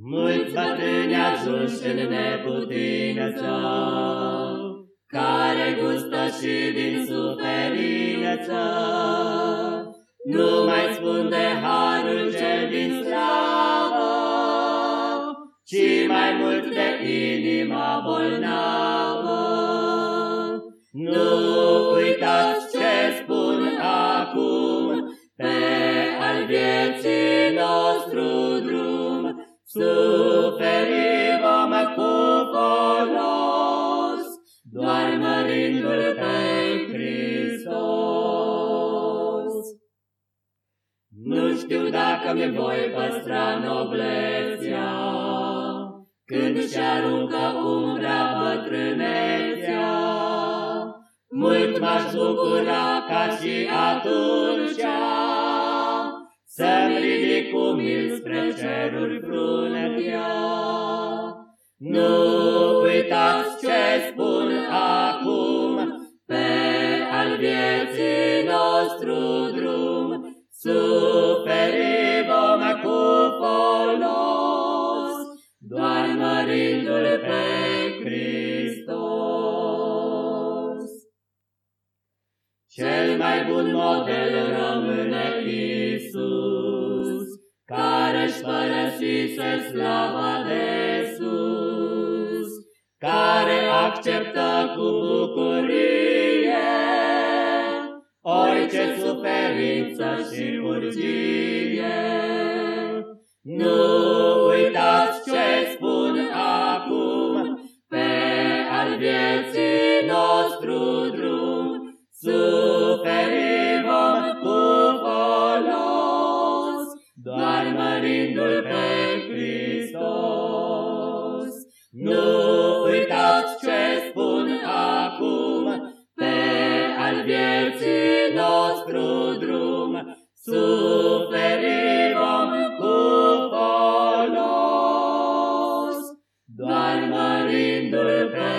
Mulți bătrâni ajuns în neputință, Care gustă și din suferință, Nu mai spun de harul cel din slavă, Ci mai mult de inima bolnavă. Nu uitați ce spun acum, Pe al vieții nostru drum, Suferi vom cu folos, doar mărindu-L pe Hristos. Nu știu dacă mi voi păstra noblețea, când și aruncă umbra bătrânețea. Mult m-aș bucura ca și atunci, să-mi ridic umil spre ceruri frunătia. Nu uitați ce spun acum, pe al vieții nostru drum, suferi vom cu folos, doar mărindu-L pe Hristos. Cel mai bun model rămâne părăsise slava de sus, care acceptă cu bucurie orice suferință și urgie. Nu uitați ce spun acum, pe al vieții nostru drum, mărindu-L pe Hristos. Nu uitați ce spun acum pe al vieții nostru drum, suferim vom cu folos, doar mărindu-L pe